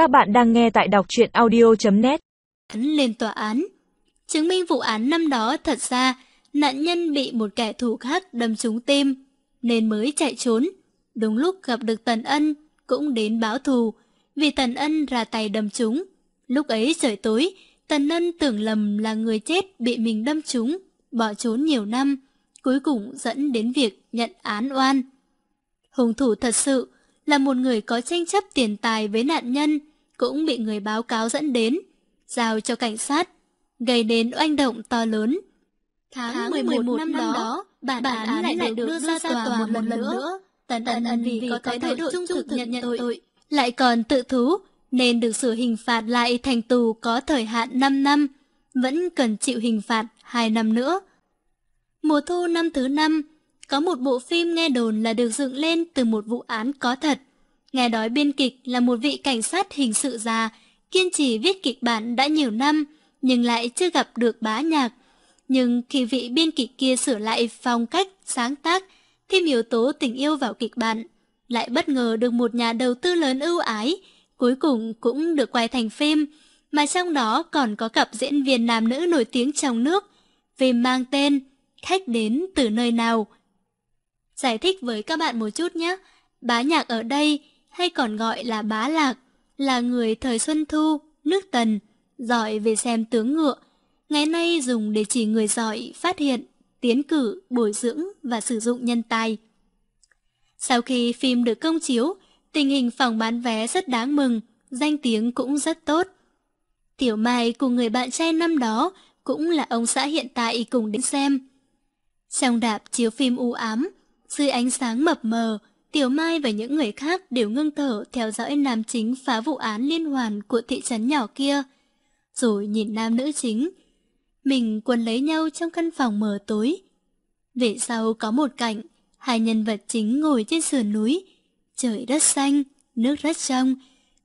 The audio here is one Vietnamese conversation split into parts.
Các bạn đang nghe tại đọc truyện audio.net hắn Lên tòa án Chứng minh vụ án năm đó thật ra nạn nhân bị một kẻ thù khác đâm trúng tim nên mới chạy trốn. Đúng lúc gặp được Tần Ân cũng đến báo thù vì Tần Ân ra tay đâm trúng. Lúc ấy trời tối, Tần Ân tưởng lầm là người chết bị mình đâm trúng, bỏ trốn nhiều năm, cuối cùng dẫn đến việc nhận án oan. Hung thủ thật sự là một người có tranh chấp tiền tài với nạn nhân, cũng bị người báo cáo dẫn đến, giao cho cảnh sát, gây đến oanh động to lớn. Tháng, Tháng 11, 11 năm, năm đó, bản, bản án lại, lại được đưa ra tòa một lần nữa. Tần Tần Ân vì có thái độ trung thực nhận, nhận tội, lại còn tự thú, nên được sửa hình phạt lại thành tù có thời hạn 5 năm, vẫn cần chịu hình phạt 2 năm nữa. Mùa thu năm thứ năm, có một bộ phim nghe đồn là được dựng lên từ một vụ án có thật. Nghe nói biên kịch là một vị cảnh sát hình sự già, kiên trì viết kịch bản đã nhiều năm, nhưng lại chưa gặp được bá nhạc. Nhưng khi vị biên kịch kia sửa lại phong cách, sáng tác, thêm yếu tố tình yêu vào kịch bản, lại bất ngờ được một nhà đầu tư lớn ưu ái, cuối cùng cũng được quay thành phim, mà trong đó còn có cặp diễn viên nam nữ nổi tiếng trong nước. Phim mang tên Khách đến từ nơi nào? Giải thích với các bạn một chút nhé. Bá nhạc ở đây, hay còn gọi là bá lạc, là người thời Xuân Thu, nước Tần, giỏi về xem tướng ngựa. Ngày nay dùng để chỉ người giỏi phát hiện, tiến cử, bồi dưỡng và sử dụng nhân tài. Sau khi phim được công chiếu, tình hình phòng bán vé rất đáng mừng, danh tiếng cũng rất tốt. Tiểu Mai cùng người bạn trai năm đó cũng là ông xã hiện tại cùng đến xem. Trong đạp chiếu phim u ám, dưới ánh sáng mập mờ, Tiểu Mai và những người khác đều ngưng thở theo dõi nam chính phá vụ án liên hoàn của thị trấn nhỏ kia. Rồi nhìn nam nữ chính. Mình quần lấy nhau trong căn phòng mờ tối. Về sau có một cảnh, hai nhân vật chính ngồi trên sườn núi. Trời đất xanh, nước rất trong.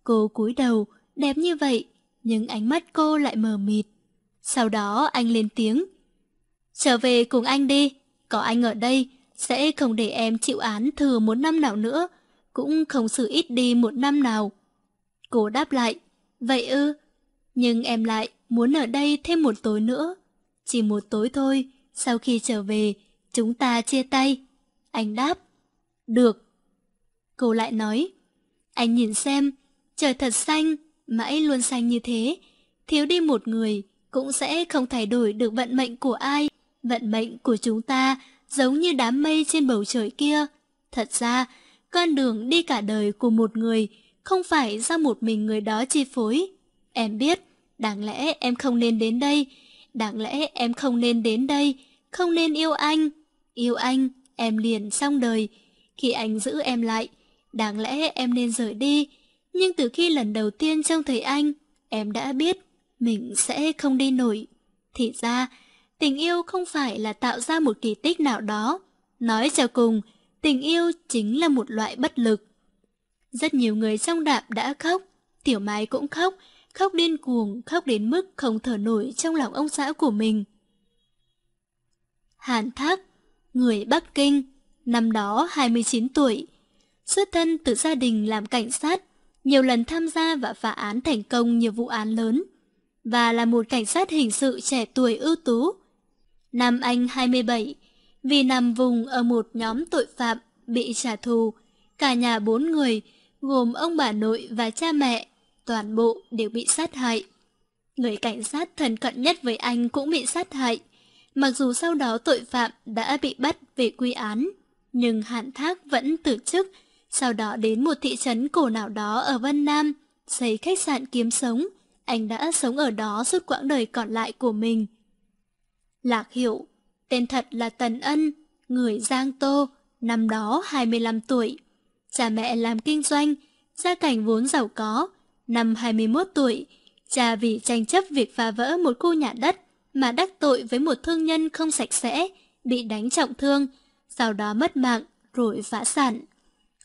Cô cúi đầu, đẹp như vậy, nhưng ánh mắt cô lại mờ mịt. Sau đó anh lên tiếng. Trở về cùng anh đi, có anh ở đây, sẽ không để em chịu án thừa một năm nào nữa, cũng không xử ít đi một năm nào. Cô đáp lại, vậy ư, nhưng em lại muốn ở đây thêm một tối nữa. Chỉ một tối thôi, sau khi trở về, chúng ta chia tay. Anh đáp, được. Cô lại nói, anh nhìn xem, trời thật xanh, mãi luôn xanh như thế, thiếu đi một người cũng sẽ không thay đổi được vận mệnh của ai. Vận mệnh của chúng ta giống như đám mây trên bầu trời kia. Thật ra, con đường đi cả đời của một người không phải do một mình người đó chi phối. Em biết, đáng lẽ em không nên đến đây, đáng lẽ em không nên đến đây, không nên yêu anh. Yêu anh, em liền xong đời. Khi anh giữ em lại, đáng lẽ em nên rời đi. Nhưng từ khi lần đầu tiên trông thấy anh, em đã biết mình sẽ không đi nổi. Thì ra, tình yêu không phải là tạo ra một kỳ tích nào đó. Nói cho cùng, tình yêu chính là một loại bất lực. Rất nhiều người trong đạp đã khóc, tiểu mai cũng khóc, khóc điên cuồng, khóc đến mức không thở nổi trong lòng ông xã của mình. Hàn Thác, người Bắc Kinh, năm đó 29 tuổi, xuất thân từ gia đình làm cảnh sát, nhiều lần tham gia và phá án thành công nhiều vụ án lớn, và là một cảnh sát hình sự trẻ tuổi ưu tú nam anh 27, vì nằm vùng ở một nhóm tội phạm bị trả thù, cả nhà bốn người, gồm ông bà nội và cha mẹ, toàn bộ đều bị sát hại. Người cảnh sát thân cận nhất với anh cũng bị sát hại, mặc dù sau đó tội phạm đã bị bắt về quy án, nhưng Hạn Thác vẫn từ chức, sau đó đến một thị trấn cổ nào đó ở Vân Nam, xây khách sạn kiếm sống, anh đã sống ở đó suốt quãng đời còn lại của mình. Lạc Hiệu, tên thật là Tần Ân, người Giang Tô, năm đó 25 tuổi. Cha mẹ làm kinh doanh, gia cảnh vốn giàu có. Năm 21 tuổi, cha vì tranh chấp việc phá vỡ một khu nhà đất mà đắc tội với một thương nhân không sạch sẽ, bị đánh trọng thương, sau đó mất mạng rồi phá sản.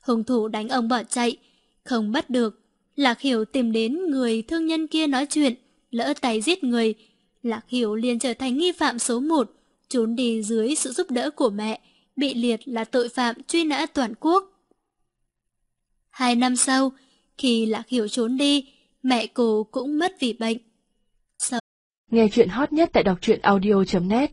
Hung thủ đánh ông bỏ chạy, không bắt được. Lạc Hiểu tìm đến người thương nhân kia nói chuyện, lỡ tay giết người, Lạc Hiểu liền trở thành nghi phạm số 1, trốn đi dưới sự giúp đỡ của mẹ, bị liệt là tội phạm truy nã toàn quốc. Hai năm sau, khi Lạc Hiểu trốn đi, mẹ cô cũng mất vì bệnh. Nghe chuyện hot nhất tại đọc truyện audio.net